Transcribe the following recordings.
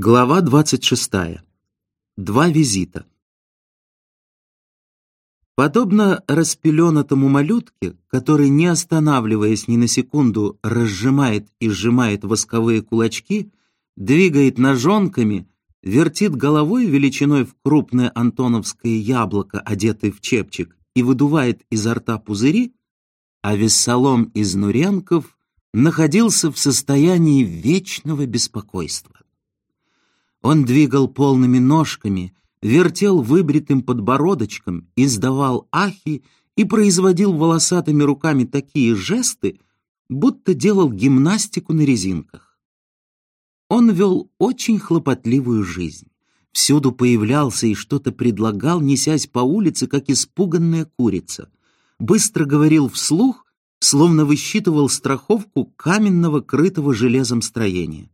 Глава 26. Два визита. Подобно распеленатому малютке, который, не останавливаясь ни на секунду, разжимает и сжимает восковые кулачки, двигает ножонками, вертит головой величиной в крупное антоновское яблоко, одетое в чепчик, и выдувает изо рта пузыри, а Вессалом из Нуренков находился в состоянии вечного беспокойства. Он двигал полными ножками, вертел выбритым подбородочком, издавал ахи и производил волосатыми руками такие жесты, будто делал гимнастику на резинках. Он вел очень хлопотливую жизнь. Всюду появлялся и что-то предлагал, несясь по улице, как испуганная курица. Быстро говорил вслух, словно высчитывал страховку каменного крытого железом строения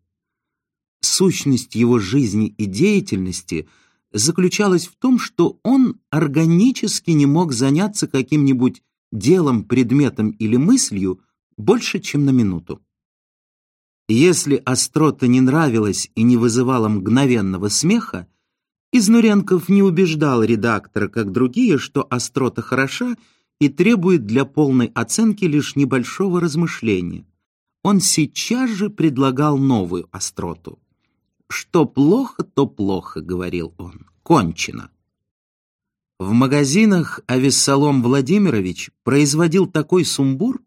сущность его жизни и деятельности заключалась в том, что он органически не мог заняться каким-нибудь делом, предметом или мыслью больше, чем на минуту. Если острота не нравилась и не вызывала мгновенного смеха, Изнуренков не убеждал редактора, как другие, что острота хороша и требует для полной оценки лишь небольшого размышления. Он сейчас же предлагал новую остроту. «Что плохо, то плохо», — говорил он. «Кончено». В магазинах Авессалом Владимирович производил такой сумбур,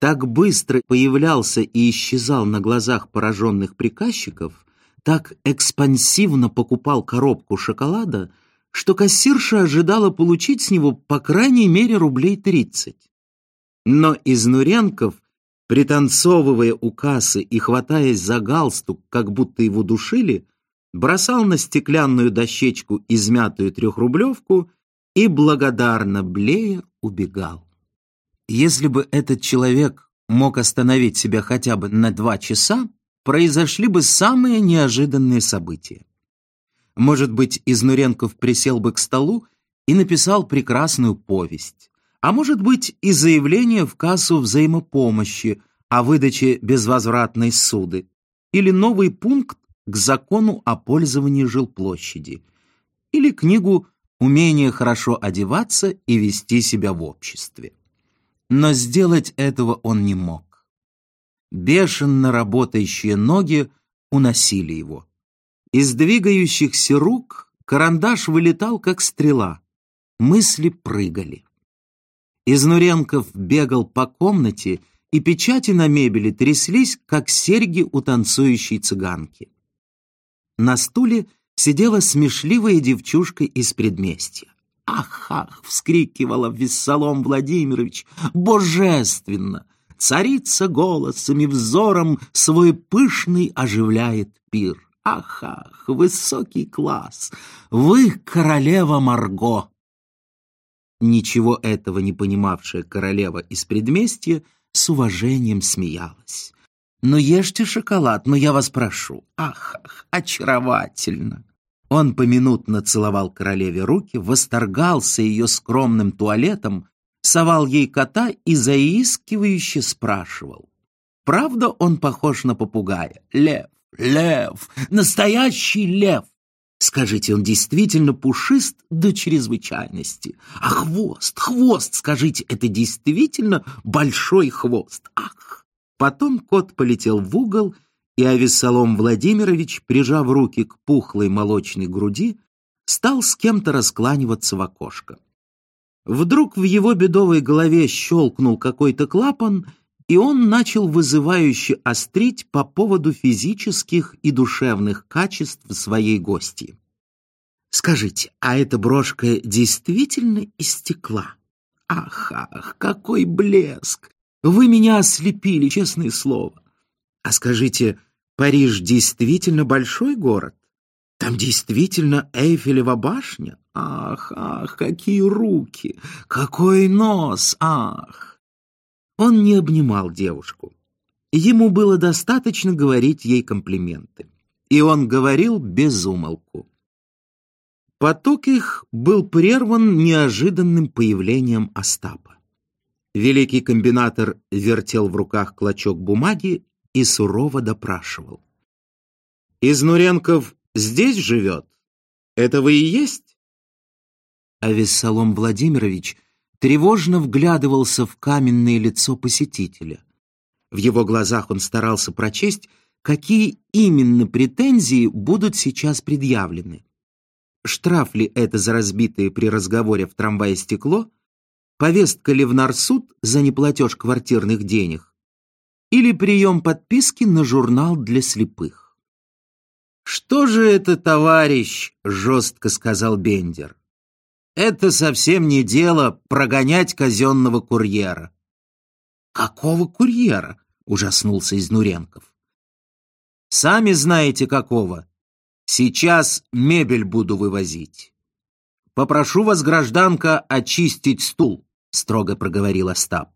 так быстро появлялся и исчезал на глазах пораженных приказчиков, так экспансивно покупал коробку шоколада, что кассирша ожидала получить с него по крайней мере рублей тридцать. Но Изнуренков пританцовывая у кассы и хватаясь за галстук, как будто его душили, бросал на стеклянную дощечку измятую трехрублевку и, благодарно блея, убегал. Если бы этот человек мог остановить себя хотя бы на два часа, произошли бы самые неожиданные события. Может быть, Изнуренков присел бы к столу и написал прекрасную повесть, а может быть и заявление в кассу взаимопомощи о выдаче безвозвратной суды или новый пункт к закону о пользовании жилплощади или книгу «Умение хорошо одеваться и вести себя в обществе». Но сделать этого он не мог. Бешено работающие ноги уносили его. Из двигающихся рук карандаш вылетал, как стрела. Мысли прыгали. Изнуренков бегал по комнате, и печати на мебели тряслись, как серьги у танцующей цыганки. На стуле сидела смешливая девчушка из предместья. «Ах, ах!» — вскрикивала Вессалом Владимирович. «Божественно! Царица голосом и взором свой пышный оживляет пир. Ах, ах! Высокий класс! Вы королева Марго!» Ничего этого не понимавшая королева из предместья с уважением смеялась. «Ну ешьте шоколад, но я вас прошу. Ах, ах, очаровательно!» Он поминутно целовал королеве руки, восторгался ее скромным туалетом, совал ей кота и заискивающе спрашивал. «Правда он похож на попугая? Лев, лев, настоящий лев!» Скажите, он действительно пушист до чрезвычайности. А хвост, хвост, скажите, это действительно большой хвост. Ах! Потом кот полетел в угол, и Авессалом Владимирович, прижав руки к пухлой молочной груди, стал с кем-то раскланиваться в окошко. Вдруг в его бедовой голове щелкнул какой-то клапан, и он начал вызывающе острить по поводу физических и душевных качеств своей гости. «Скажите, а эта брошка действительно из стекла? Ах, ах, какой блеск! Вы меня ослепили, честное слово. А скажите, Париж действительно большой город? Там действительно Эйфелева башня? Ах, ах, какие руки! Какой нос! Ах!» Он не обнимал девушку. Ему было достаточно говорить ей комплименты. И он говорил без умолку. Поток их был прерван неожиданным появлением Остапа. Великий комбинатор вертел в руках клочок бумаги и сурово допрашивал. Изнуренков здесь живет? Это вы и есть? А Вессалом Владимирович тревожно вглядывался в каменное лицо посетителя. В его глазах он старался прочесть, какие именно претензии будут сейчас предъявлены. Штраф ли это за разбитое при разговоре в трамвае стекло? Повестка ли в Нарсуд за неплатеж квартирных денег? Или прием подписки на журнал для слепых? «Что же это, товарищ?» — жестко сказал Бендер. Это совсем не дело прогонять казенного курьера. Какого курьера? Ужаснулся Изнуренков. Сами знаете какого. Сейчас мебель буду вывозить. Попрошу вас, гражданка, очистить стул, строго проговорил Остап.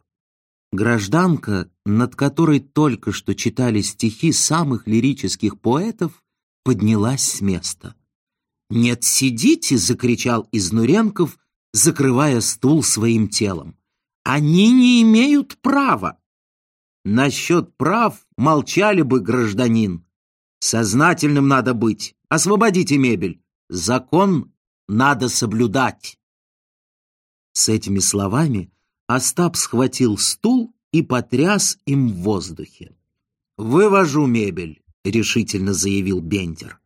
Гражданка, над которой только что читали стихи самых лирических поэтов, поднялась с места. «Нет, сидите!» — закричал Изнуренков, закрывая стул своим телом. «Они не имеют права!» «Насчет прав молчали бы, гражданин. Сознательным надо быть. Освободите мебель. Закон надо соблюдать!» С этими словами Остап схватил стул и потряс им в воздухе. «Вывожу мебель», — решительно заявил Бендер.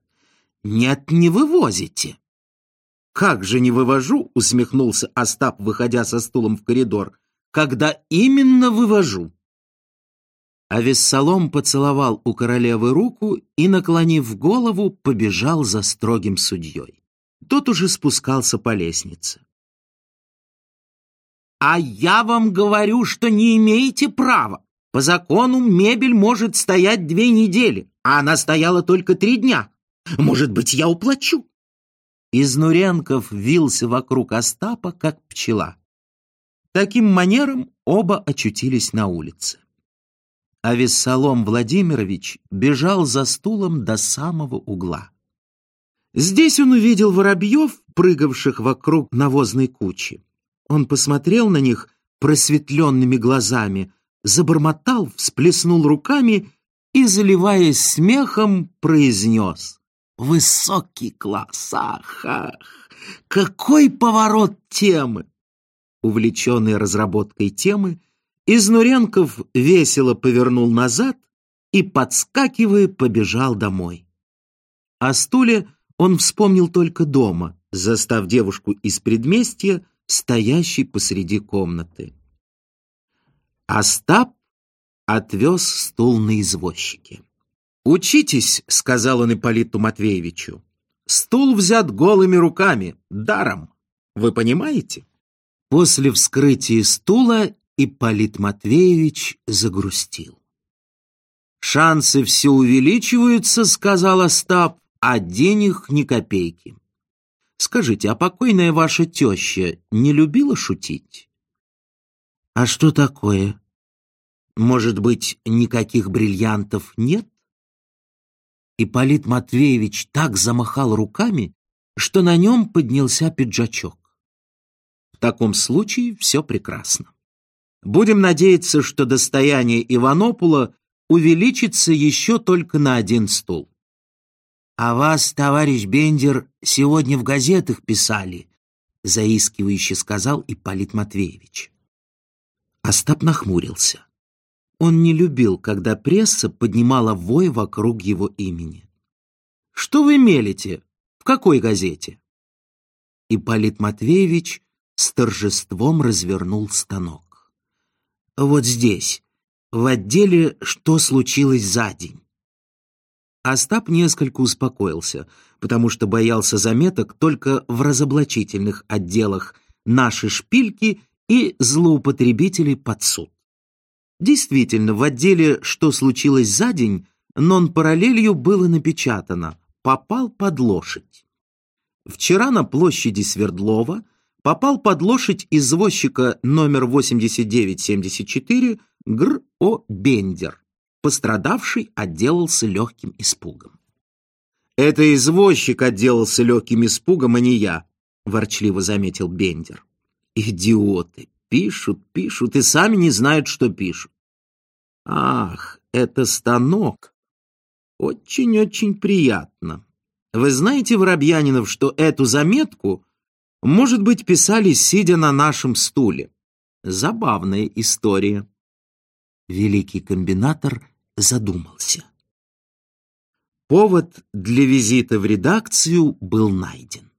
«Нет, не вывозите». «Как же не вывожу?» — усмехнулся Остап, выходя со стулом в коридор. «Когда именно вывожу?» А Вессалом поцеловал у королевы руку и, наклонив голову, побежал за строгим судьей. Тот уже спускался по лестнице. «А я вам говорю, что не имеете права. По закону мебель может стоять две недели, а она стояла только три дня. Может быть, я уплачу?» Изнуренков вился вокруг Остапа, как пчела. Таким манером оба очутились на улице. А Вессалом Владимирович бежал за стулом до самого угла. Здесь он увидел воробьев, прыгавших вокруг навозной кучи. Он посмотрел на них просветленными глазами, забормотал, всплеснул руками и, заливаясь смехом, произнес Высокий класс, ах, ах! Какой поворот темы! Увлеченный разработкой темы, Изнуренков весело повернул назад и, подскакивая, побежал домой. О стуле он вспомнил только дома, застав девушку из предместья, стоящей посреди комнаты. Остап отвез стул на извозчике. «Учитесь», — сказал он Ипполиту Матвеевичу. «Стул взят голыми руками, даром. Вы понимаете?» После вскрытия стула Ипполит Матвеевич загрустил. «Шансы все увеличиваются», — сказал Остап, «а денег ни копейки». «Скажите, а покойная ваша теща не любила шутить?» «А что такое? Может быть, никаких бриллиантов нет?» Ипполит Матвеевич так замахал руками, что на нем поднялся пиджачок. В таком случае все прекрасно. Будем надеяться, что достояние Иванопула увеличится еще только на один стул. «А вас, товарищ Бендер, сегодня в газетах писали», заискивающе сказал Ипполит Матвеевич. Остап нахмурился. Он не любил, когда пресса поднимала вой вокруг его имени. «Что вы мелите? В какой газете?» Ипполит Матвеевич с торжеством развернул станок. «Вот здесь, в отделе «Что случилось за день?». Остап несколько успокоился, потому что боялся заметок только в разоблачительных отделах «Наши шпильки» и «Злоупотребители под суд». Действительно, в отделе «Что случилось за день» нон-параллелью было напечатано «Попал под лошадь». Вчера на площади Свердлова попал под лошадь извозчика номер 8974 Гр. О. Бендер. Пострадавший отделался легким испугом. «Это извозчик отделался легким испугом, а не я», — ворчливо заметил Бендер. «Идиоты! Пишут, пишут и сами не знают, что пишут. Ах, это станок. Очень-очень приятно. Вы знаете, Воробьянинов, что эту заметку, может быть, писали, сидя на нашем стуле. Забавная история. Великий комбинатор задумался. Повод для визита в редакцию был найден.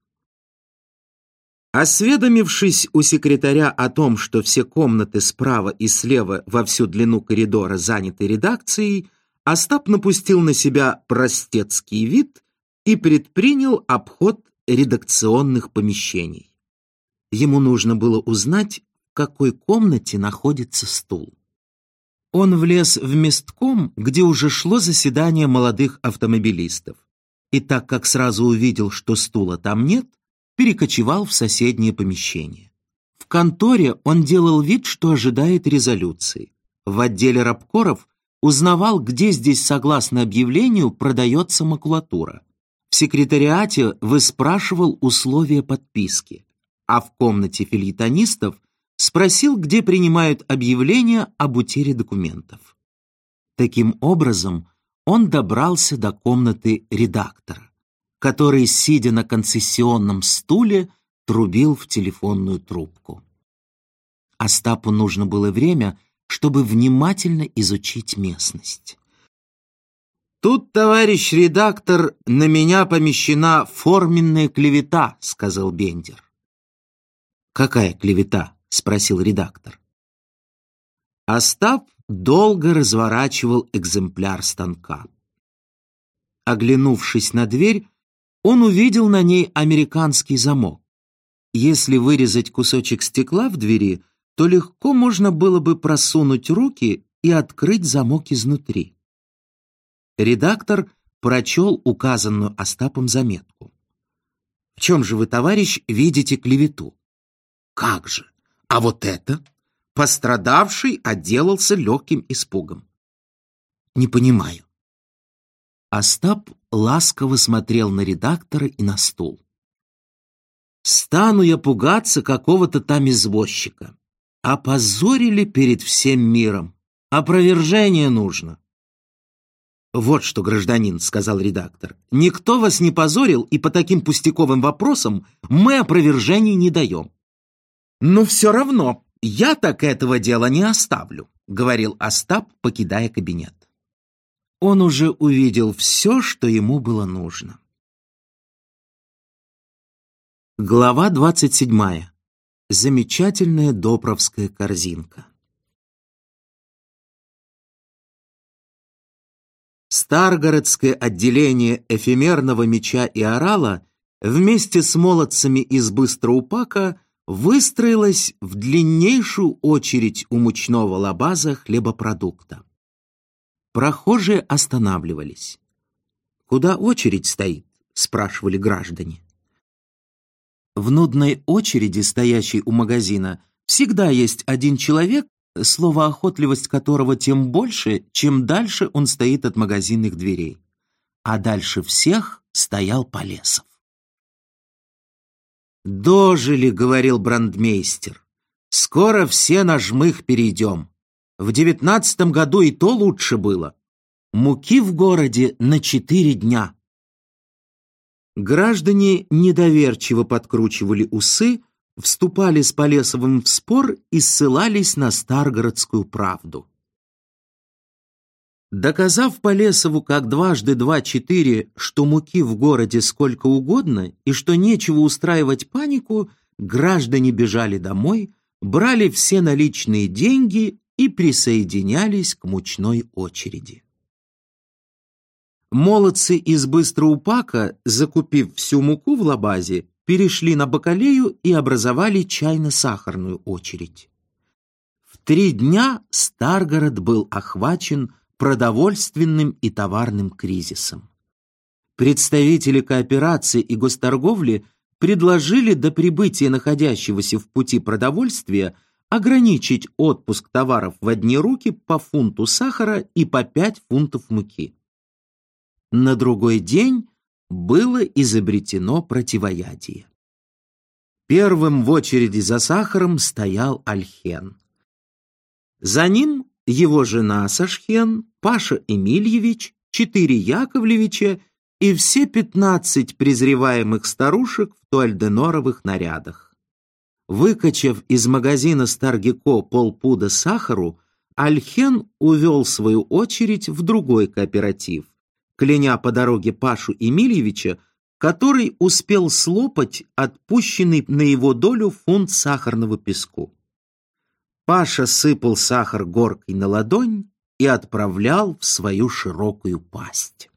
Осведомившись у секретаря о том, что все комнаты справа и слева во всю длину коридора заняты редакцией, Остап напустил на себя простецкий вид и предпринял обход редакционных помещений. Ему нужно было узнать, в какой комнате находится стул. Он влез в местком, где уже шло заседание молодых автомобилистов. И так как сразу увидел, что стула там нет, перекочевал в соседнее помещение. В конторе он делал вид, что ожидает резолюции. В отделе рабкоров узнавал, где здесь, согласно объявлению, продается макулатура. В секретариате выспрашивал условия подписки, а в комнате филитонистов спросил, где принимают объявления об утере документов. Таким образом, он добрался до комнаты редактора, который, сидя на концессионном стуле, трубил в телефонную трубку. Остапу нужно было время, чтобы внимательно изучить местность. «Тут, товарищ редактор, на меня помещена форменная клевета», — сказал Бендер. «Какая клевета?» — спросил редактор. Остап долго разворачивал экземпляр станка. Оглянувшись на дверь, он увидел на ней американский замок. Если вырезать кусочек стекла в двери, то легко можно было бы просунуть руки и открыть замок изнутри. Редактор прочел указанную Остапом заметку. «В чем же вы, товарищ, видите клевету?» «Как же? А вот это?» Пострадавший отделался легким испугом. «Не понимаю». Остап ласково смотрел на редактора и на стул. «Стану я пугаться какого-то там извозчика. Опозорили перед всем миром. Опровержение нужно. «Вот что, гражданин», — сказал редактор, — «никто вас не позорил, и по таким пустяковым вопросам мы опровержений не даем». «Но все равно я так этого дела не оставлю», — говорил Остап, покидая кабинет. Он уже увидел все, что ему было нужно. Глава двадцать седьмая. Замечательная допровская корзинка. Старгородское отделение эфемерного меча и орала вместе с молодцами из Быстроупака выстроилось в длиннейшую очередь у мучного лабаза хлебопродукта. Прохожие останавливались. «Куда очередь стоит?» — спрашивали граждане. В нудной очереди, стоящей у магазина, всегда есть один человек, словоохотливость которого тем больше, чем дальше он стоит от магазинных дверей. А дальше всех стоял Полесов. «Дожили», — говорил брандмейстер. «Скоро все на жмых перейдем. В девятнадцатом году и то лучше было. Муки в городе на четыре дня». Граждане недоверчиво подкручивали усы, вступали с Полесовым в спор и ссылались на Старгородскую правду. Доказав Полесову как дважды два четыре, что муки в городе сколько угодно и что нечего устраивать панику, граждане бежали домой, брали все наличные деньги и присоединялись к мучной очереди. Молодцы из Быстроупака, закупив всю муку в лабазе, перешли на бакалею и образовали чайно-сахарную очередь. В три дня Старгород был охвачен продовольственным и товарным кризисом. Представители кооперации и госторговли предложили до прибытия находящегося в пути продовольствия ограничить отпуск товаров в одни руки по фунту сахара и по пять фунтов муки. На другой день было изобретено противоядие. Первым в очереди за сахаром стоял Альхен. За ним его жена Сашхен, Паша Эмильевич четыре Яковлевича и все пятнадцать презреваемых старушек в туальденоровых нарядах. Выкачав из магазина Старгико полпуда сахару, Альхен увел свою очередь в другой кооператив, кляня по дороге Пашу Емельевича, который успел слопать отпущенный на его долю фунт сахарного песку. Паша сыпал сахар горкой на ладонь и отправлял в свою широкую пасть.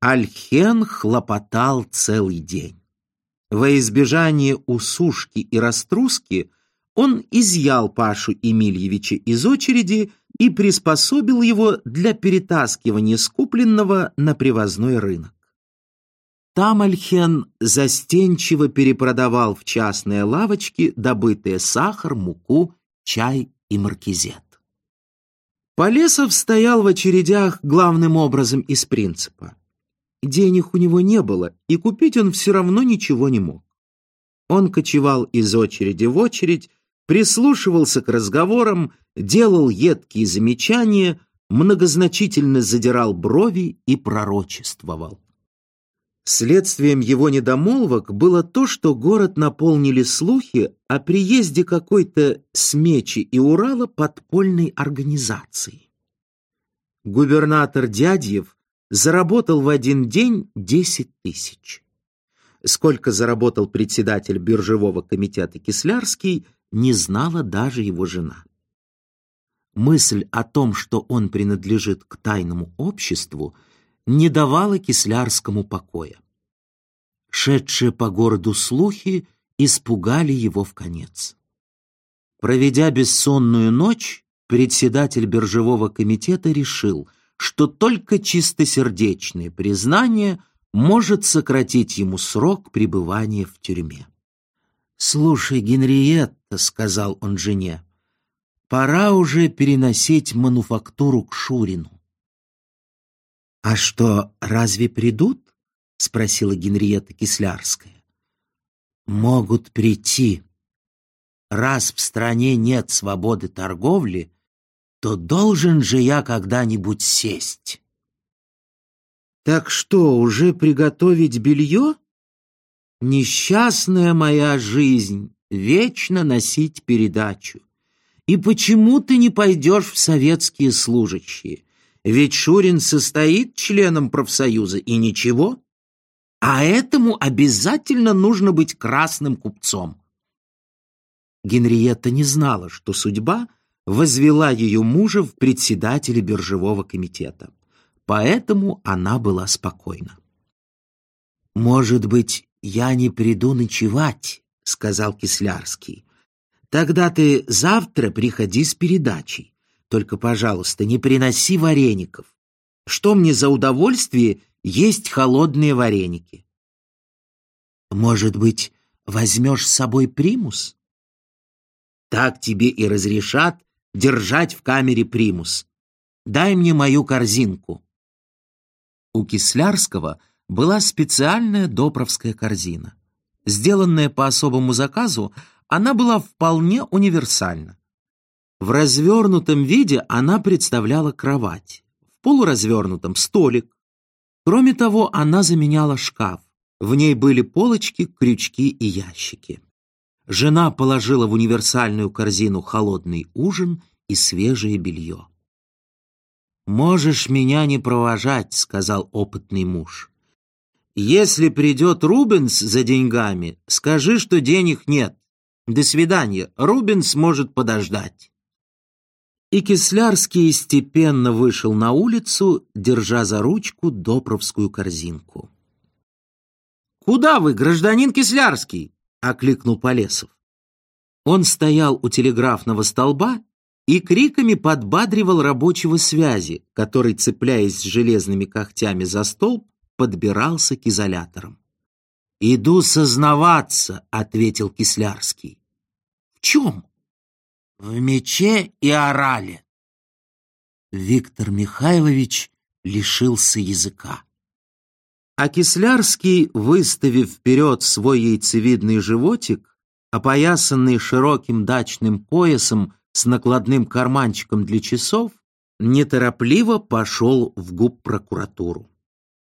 Альхен хлопотал целый день. Во избежание усушки и раструски он изъял Пашу Емельевича из очереди и приспособил его для перетаскивания скупленного на привозной рынок. Там Альхен застенчиво перепродавал в частные лавочки добытые сахар, муку, чай и маркизет. Полесов стоял в очередях главным образом из принципа. Денег у него не было, и купить он все равно ничего не мог. Он кочевал из очереди в очередь, прислушивался к разговорам, делал едкие замечания, многозначительно задирал брови и пророчествовал. Следствием его недомолвок было то, что город наполнили слухи о приезде какой-то смечи и Урала подпольной организации. Губернатор Дядьев заработал в один день 10 тысяч. Сколько заработал председатель биржевого комитета Кислярский, не знала даже его жена. Мысль о том, что он принадлежит к тайному обществу, не давала Кислярскому покоя. Шедшие по городу слухи испугали его в конец. Проведя бессонную ночь, председатель биржевого комитета решил, что только чистосердечное признание может сократить ему срок пребывания в тюрьме. «Слушай, Генриетта», — сказал он жене, — «пора уже переносить мануфактуру к Шурину. «А что, разве придут?» — спросила Генриетта Кислярская. «Могут прийти. Раз в стране нет свободы торговли, то должен же я когда-нибудь сесть». «Так что, уже приготовить белье?» «Несчастная моя жизнь, вечно носить передачу. И почему ты не пойдешь в советские служащие? Ведь Шурин состоит членом профсоюза, и ничего. А этому обязательно нужно быть красным купцом. Генриетта не знала, что судьба возвела ее мужа в председателя биржевого комитета. Поэтому она была спокойна. «Может быть, я не приду ночевать», — сказал Кислярский. «Тогда ты завтра приходи с передачей. Только, пожалуйста, не приноси вареников. Что мне за удовольствие есть холодные вареники? Может быть, возьмешь с собой примус? Так тебе и разрешат держать в камере примус. Дай мне мою корзинку. У Кислярского была специальная допровская корзина. Сделанная по особому заказу, она была вполне универсальна. В развернутом виде она представляла кровать, в полуразвернутом — столик. Кроме того, она заменяла шкаф. В ней были полочки, крючки и ящики. Жена положила в универсальную корзину холодный ужин и свежее белье. «Можешь меня не провожать», — сказал опытный муж. «Если придет Рубенс за деньгами, скажи, что денег нет. До свидания, Рубенс может подождать» и Кислярский степенно вышел на улицу, держа за ручку допровскую корзинку. «Куда вы, гражданин Кислярский?» — окликнул Полесов. Он стоял у телеграфного столба и криками подбадривал рабочего связи, который, цепляясь железными когтями за столб, подбирался к изоляторам. «Иду сознаваться», — ответил Кислярский. «В чем?» в мече и орали. Виктор Михайлович лишился языка. А Кислярский, выставив вперед свой яйцевидный животик, опоясанный широким дачным поясом с накладным карманчиком для часов, неторопливо пошел в губ прокуратуру.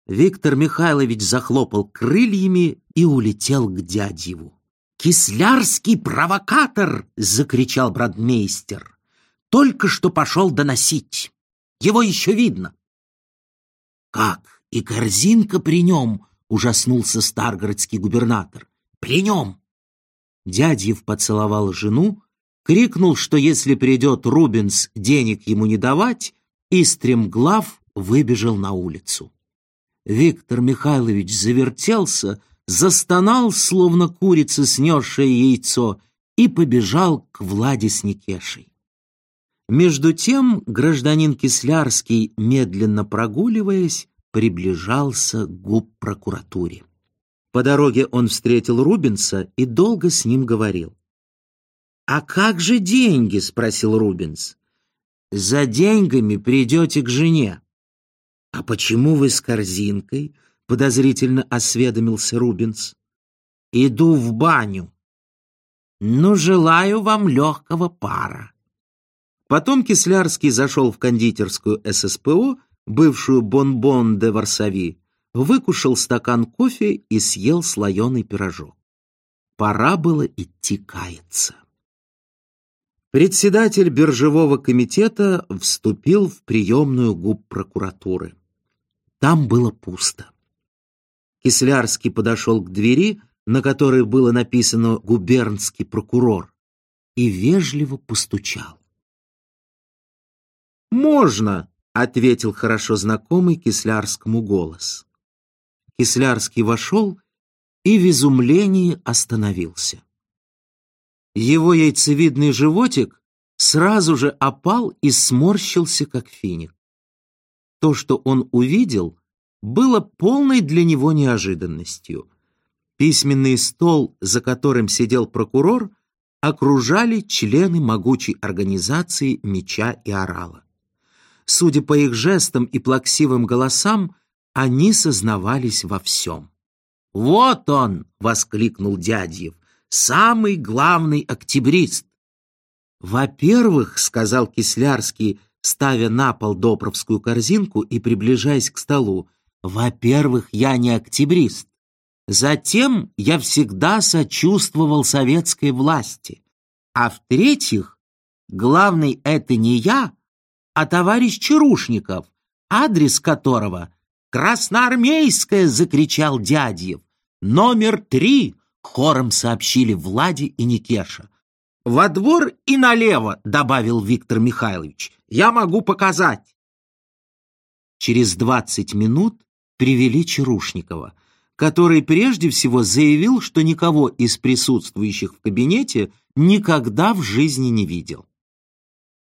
Виктор Михайлович захлопал крыльями и улетел к дядьеву. «Кислярский провокатор!» — закричал бродмейстер. «Только что пошел доносить. Его еще видно». «Как? И корзинка при нем?» — ужаснулся старгородский губернатор. «При нем!» Дядьев поцеловал жену, крикнул, что если придет Рубинс, денег ему не давать, и стремглав выбежал на улицу. Виктор Михайлович завертелся, застонал, словно курица, снесшая яйцо, и побежал к Владе с Никешей. Между тем гражданин Кислярский, медленно прогуливаясь, приближался к губ прокуратуре. По дороге он встретил Рубинса и долго с ним говорил. «А как же деньги?» — спросил Рубинс. «За деньгами придете к жене». «А почему вы с корзинкой?» — подозрительно осведомился Рубинс. «Иду в баню». «Ну, желаю вам легкого пара». Потом Кислярский зашел в кондитерскую ССПО, бывшую Бонбон де Варсави, выкушал стакан кофе и съел слоеный пирожок. Пора было идти каяться. Председатель биржевого комитета вступил в приемную губ прокуратуры. Там было пусто. Кислярский подошел к двери, на которой было написано «Губернский прокурор», и вежливо постучал. «Можно», — ответил хорошо знакомый Кислярскому голос. Кислярский вошел и в изумлении остановился. Его яйцевидный животик сразу же опал и сморщился, как финик. То, что он увидел, было полной для него неожиданностью. Письменный стол, за которым сидел прокурор, окружали члены могучей организации меча и орала. Судя по их жестам и плаксивым голосам, они сознавались во всем. «Вот он!» — воскликнул Дядьев самый главный октябрист. «Во-первых, — сказал Кислярский, ставя на пол допровскую корзинку и приближаясь к столу, — во-первых, я не октябрист. Затем я всегда сочувствовал советской власти. А в-третьих, главный это не я, а товарищ Чарушников, адрес которого «Красноармейская!» — закричал Дядьев. «Номер три!» Хором сообщили Влади и Никеша. «Во двор и налево», — добавил Виктор Михайлович. «Я могу показать». Через двадцать минут привели Чарушникова, который прежде всего заявил, что никого из присутствующих в кабинете никогда в жизни не видел.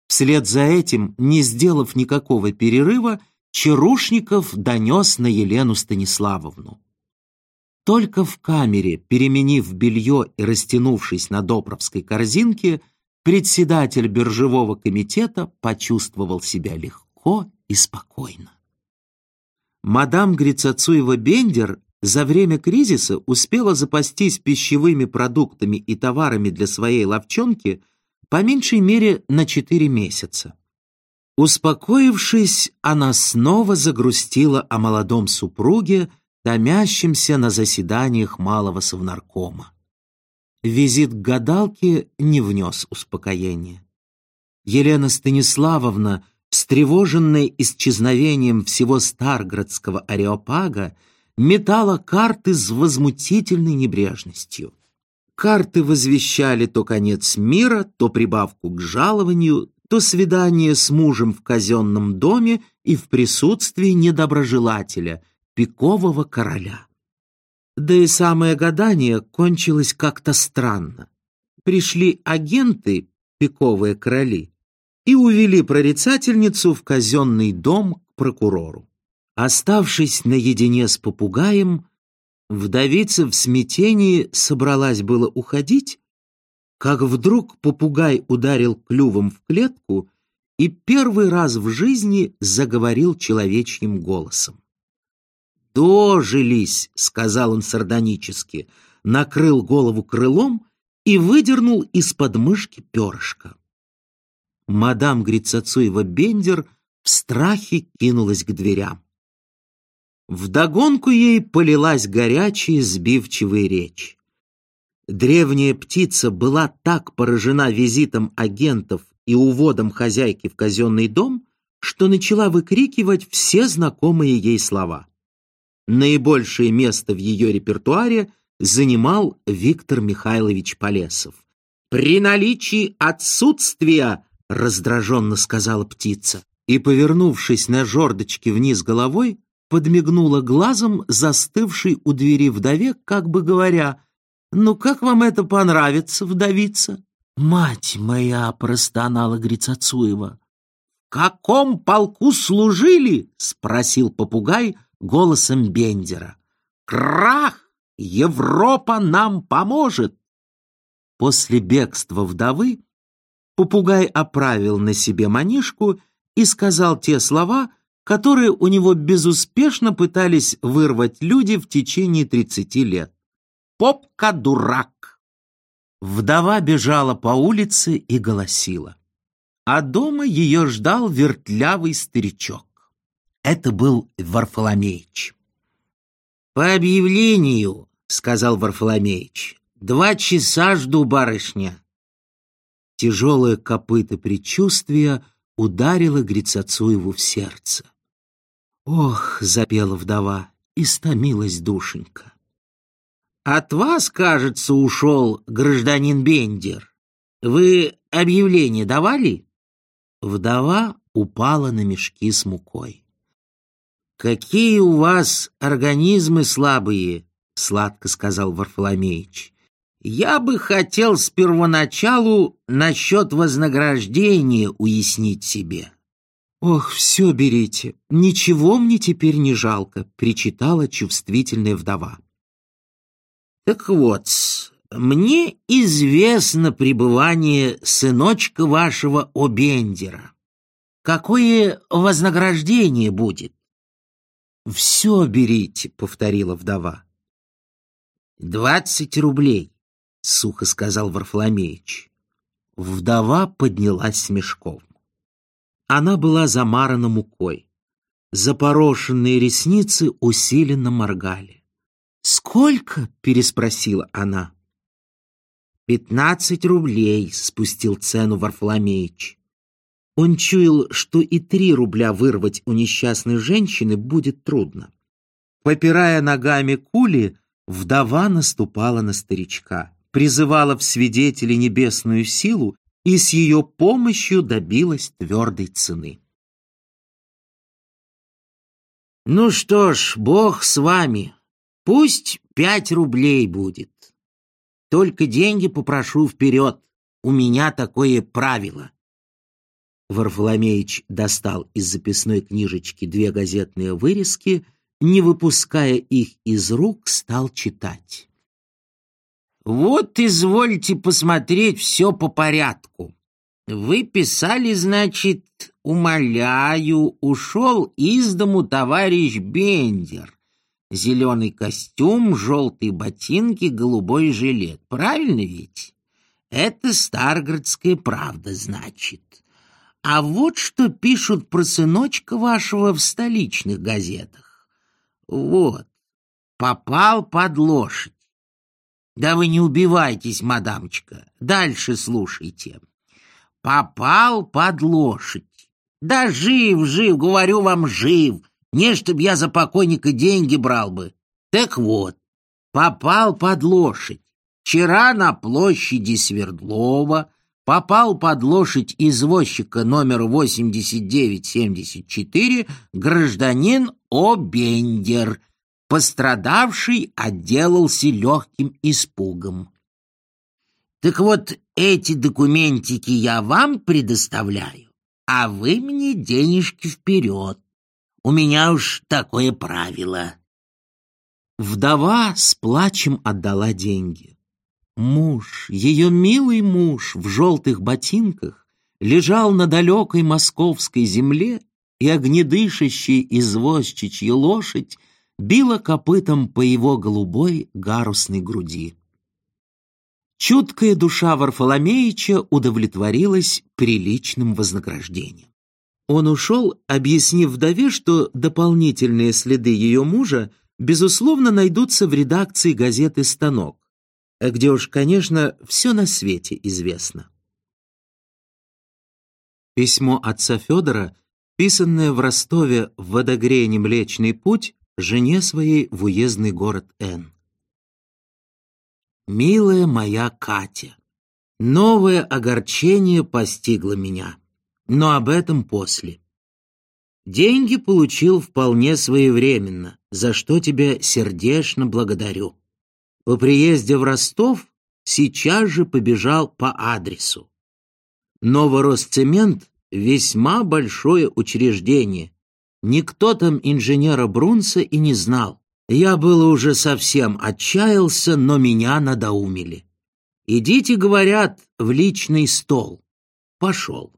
Вслед за этим, не сделав никакого перерыва, Чарушников донес на Елену Станиславовну. Только в камере, переменив белье и растянувшись на допровской корзинке, председатель биржевого комитета почувствовал себя легко и спокойно. Мадам Грицацуева-Бендер за время кризиса успела запастись пищевыми продуктами и товарами для своей ловчонки по меньшей мере на четыре месяца. Успокоившись, она снова загрустила о молодом супруге, томящимся на заседаниях малого совнаркома. Визит к гадалке не внес успокоения. Елена Станиславовна, встревоженная исчезновением всего Старградского ареопага, метала карты с возмутительной небрежностью. Карты возвещали то конец мира, то прибавку к жалованию, то свидание с мужем в казенном доме и в присутствии недоброжелателя, пикового короля. Да и самое гадание кончилось как-то странно. Пришли агенты, пиковые короли, и увели прорицательницу в казенный дом к прокурору. Оставшись наедине с попугаем, вдовица в смятении собралась было уходить, как вдруг попугай ударил клювом в клетку и первый раз в жизни заговорил человечьим голосом. «Дожились», — сказал он сардонически, накрыл голову крылом и выдернул из подмышки перышко. Мадам Грицацуева-Бендер в страхе кинулась к дверям. Вдогонку ей полилась горячая сбивчивая речь. Древняя птица была так поражена визитом агентов и уводом хозяйки в казенный дом, что начала выкрикивать все знакомые ей слова. Наибольшее место в ее репертуаре занимал Виктор Михайлович Полесов. «При наличии отсутствия», — раздраженно сказала птица, и, повернувшись на жердочке вниз головой, подмигнула глазом застывший у двери вдове, как бы говоря, «Ну, как вам это понравится, вдовица?» «Мать моя!» — простонала Грицацуева. «В каком полку служили?» — спросил попугай голосом Бендера. «Крах! Европа нам поможет!» После бегства вдовы попугай оправил на себе манишку и сказал те слова, которые у него безуспешно пытались вырвать люди в течение тридцати лет. «Попка дурак!» Вдова бежала по улице и голосила. А дома ее ждал вертлявый старичок. Это был Варфоломеич. «По объявлению», — сказал Варфоломеич, — «два часа жду барышня». Тяжелое копыто предчувствия ударило Грицацуеву в сердце. «Ох!» — запела вдова, истомилась душенька. «От вас, кажется, ушел гражданин Бендер. Вы объявление давали?» Вдова упала на мешки с мукой. «Какие у вас организмы слабые!» — сладко сказал Варфоломеич. «Я бы хотел с первоначалу насчет вознаграждения уяснить себе». «Ох, все берите, ничего мне теперь не жалко», — причитала чувствительная вдова. «Так вот, мне известно пребывание сыночка вашего Обендера. Какое вознаграждение будет?» «Все берите», — повторила вдова. «Двадцать рублей», — сухо сказал Варфоломеич. Вдова поднялась с мешком. Она была замарана мукой. Запорошенные ресницы усиленно моргали. «Сколько?» — переспросила она. «Пятнадцать рублей», — спустил цену Варфоломеич. Он чуял, что и три рубля вырвать у несчастной женщины будет трудно. Попирая ногами кули, вдова наступала на старичка, призывала в свидетели небесную силу и с ее помощью добилась твердой цены. «Ну что ж, Бог с вами. Пусть пять рублей будет. Только деньги попрошу вперед. У меня такое правило». Варфоломеич достал из записной книжечки две газетные вырезки, не выпуская их из рук, стал читать. «Вот извольте посмотреть все по порядку. Вы писали, значит, умоляю, ушел из дому товарищ Бендер. Зеленый костюм, желтые ботинки, голубой жилет. Правильно ведь? Это Старгородская правда, значит. А вот что пишут про сыночка вашего в столичных газетах. Вот, попал под лошадь. Да вы не убивайтесь, мадамочка, дальше слушайте. Попал под лошадь. Да жив, жив, говорю вам, жив. Не, чтоб я за покойника деньги брал бы. Так вот, попал под лошадь. Вчера на площади Свердлова попал под лошадь извозчика номер 8974 гражданин Обендер. Пострадавший отделался легким испугом. Так вот, эти документики я вам предоставляю, а вы мне денежки вперед. У меня уж такое правило. Вдова с плачем отдала деньги. Муж, ее милый муж в желтых ботинках лежал на далекой московской земле, и огнедышащая извозчичья лошадь била копытом по его голубой гарусной груди. Чуткая душа Варфоломеича удовлетворилась приличным вознаграждением. Он ушел, объяснив вдове, что дополнительные следы ее мужа, безусловно, найдутся в редакции газеты «Станок», где уж, конечно, все на свете известно. Письмо отца Федора, писанное в Ростове в водогрейне Млечный Путь, жене своей в уездный город Н. «Милая моя Катя, новое огорчение постигло меня» но об этом после. Деньги получил вполне своевременно, за что тебя сердечно благодарю. По приезде в Ростов сейчас же побежал по адресу. Новоросцемент — весьма большое учреждение. Никто там инженера Брунса и не знал. Я было уже совсем отчаялся, но меня надоумили. «Идите, — говорят, — в личный стол». Пошел.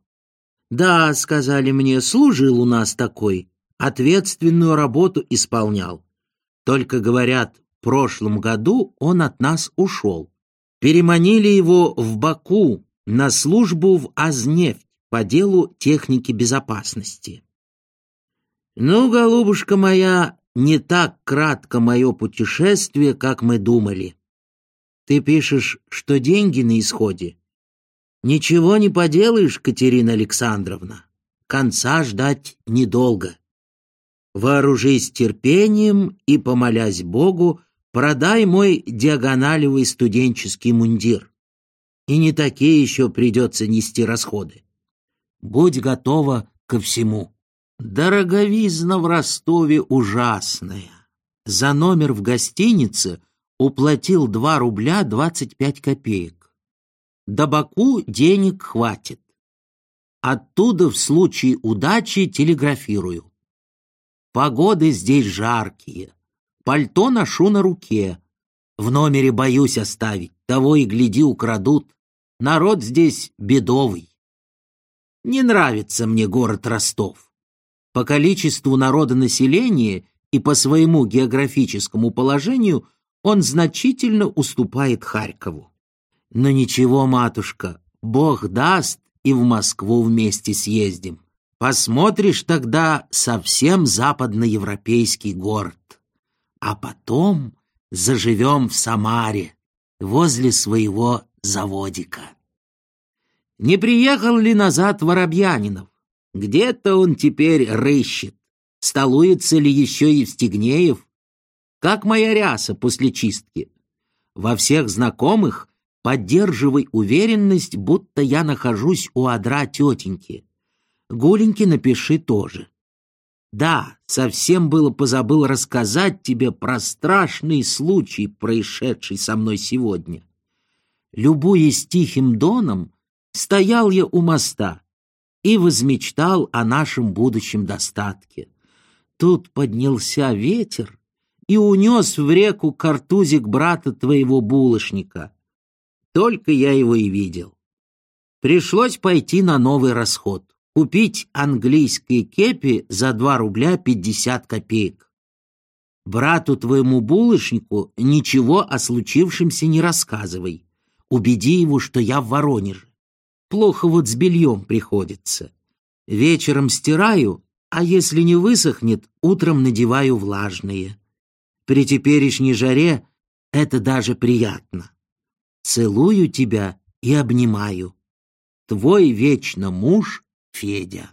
«Да», — сказали мне, — «служил у нас такой, ответственную работу исполнял. Только, говорят, прошлом году он от нас ушел. Переманили его в Баку на службу в Азнефть по делу техники безопасности. Ну, голубушка моя, не так кратко мое путешествие, как мы думали. Ты пишешь, что деньги на исходе. Ничего не поделаешь, Катерина Александровна. Конца ждать недолго. Вооружись терпением и, помолясь Богу, продай мой диагоналевый студенческий мундир. И не такие еще придется нести расходы. Будь готова ко всему. Дороговизна в Ростове ужасная. За номер в гостинице уплатил 2 рубля 25 копеек. До Баку денег хватит. Оттуда в случае удачи телеграфирую. Погоды здесь жаркие. Пальто ношу на руке. В номере боюсь оставить, того и гляди украдут. Народ здесь бедовый. Не нравится мне город Ростов. По количеству народонаселения и по своему географическому положению он значительно уступает Харькову. Но ничего, матушка, Бог даст, и в Москву вместе съездим. Посмотришь тогда совсем западноевропейский город. А потом заживем в Самаре, возле своего заводика. Не приехал ли назад Воробьянинов? Где-то он теперь рыщет. Столуется ли еще и Стегнеев? Как моя ряса после чистки? Во всех знакомых Поддерживай уверенность, будто я нахожусь у адра тетеньки. Гуленьке напиши тоже. Да, совсем было позабыл рассказать тебе про страшный случай, происшедший со мной сегодня. Любуясь тихим доном, стоял я у моста и возмечтал о нашем будущем достатке. Тут поднялся ветер и унес в реку картузик брата твоего булочника — только я его и видел. Пришлось пойти на новый расход. Купить английские кепи за 2 рубля 50 копеек. Брату твоему булочнику ничего о случившемся не рассказывай. Убеди его, что я в Воронеже. Плохо вот с бельем приходится. Вечером стираю, а если не высохнет, утром надеваю влажные. При теперешней жаре это даже приятно. Целую тебя и обнимаю. Твой вечно муж Федя.